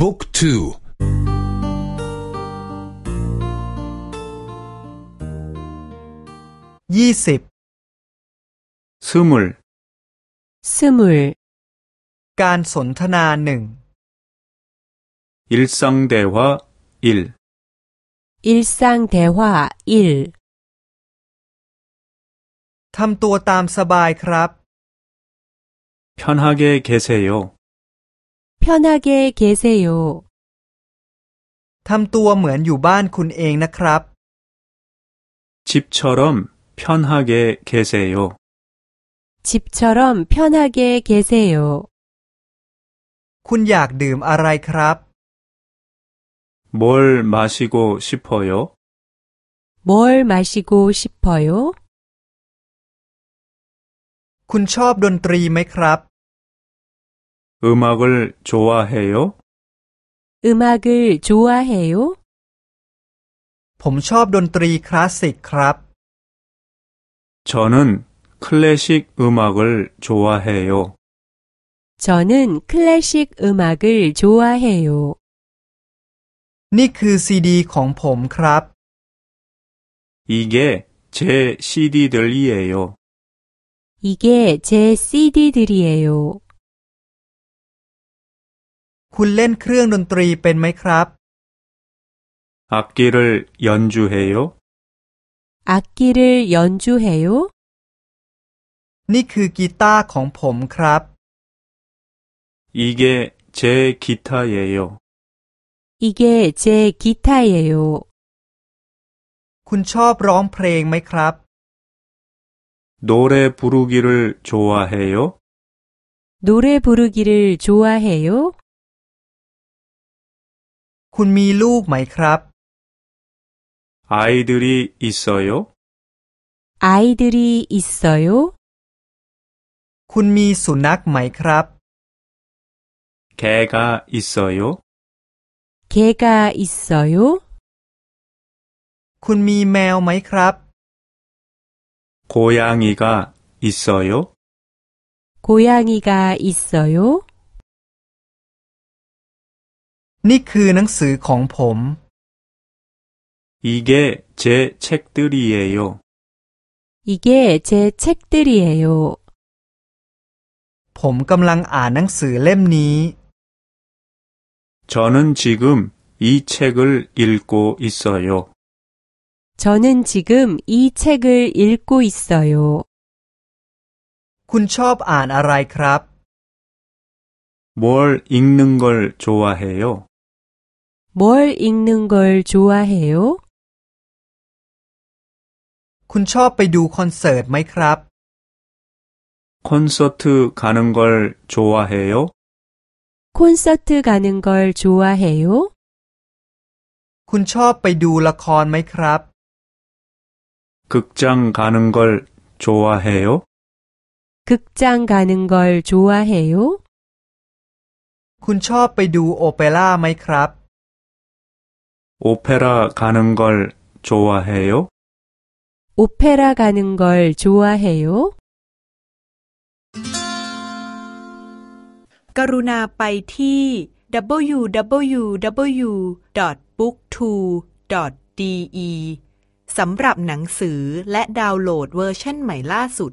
บุ๊กทูยี่สิบ 스물, 스물, การสนทนาหนึ่ง 일상대화 1. 일상 대화 1. ทำตัวตามสบายครับ 편하게 계세요. 편하게 계세요. ทำตัวเหมือนอยู่บ้านคุณเองนะครับ 집처럼 편하게 계세요. 집처럼 편하게 계세요. คุณอยากดื่มอะไรครับ 뭘 마시고 싶어요? 뭘 마시고 싶어요? คุณชอบดนตรีไหมครับ 음악을 좋아해요? 음악을 좋아해요? ผมชอบดนตรีคลาสสิกครับ 저는 클래식 음악을 좋아해요. 저는 클래식 음악을 좋아해요. นี่คือซีดีของผมครับ 이게 제 CD들이에요. 이게 제 CD 들이에요. คุณเล่นเครื่องดนตรีเป็นไหมครับ 악기를 연주해요? 악기를 연주해요? นี่คือกีตาร์ของผมครับ 이게 제 기타예요. 이게 제 기타예요. คุณชอบร้องเพลงไหมครับ 노래 부르기를 좋아해요? 노래 부르기를 좋아해요? คุณมีลูกไหมครับ 아이들이 있어요? 아이들이 있어요? คุณมีสุนัขไหมครับ 개가 있어요? 개가 있어요? คุณมีแมวไหมครับ 고양이가 있어요? 고양이가 있어요? นี่คือหนังสือของผม 이게 제 책들이에요. 이게 제 책들이에요. ผมกำลังอ่านหนังสือเล่มนี้ 저는 지금 이 책을 읽고 있어요. 저는 지금 이 책을 읽고 있어요. คุณชอบอ่านอะไรครับ?뭘 읽는 걸 좋아해요? 뭘 읽는 걸 좋아해요? คุณชอบไปดูคอนเสิร์ตไหมครับ 콘서트 가는 걸 좋아해요? 콘서트 가는 걸 좋아해요? คุณชอบไปดูละครไหมครับ 극장 가는 걸 좋아해요? 극장 가는 걸 좋아해요? คุณชอบไปดูโอเปร่าไหมครับ 오페라 가는 걸 좋아해요? 오페라 가는 걸 좋아해요? กรุณาไปที่ www.booktwo.de สำหรับหนังสือและดาวน์โหลดเวอร์ชันใหม่ล่าสุด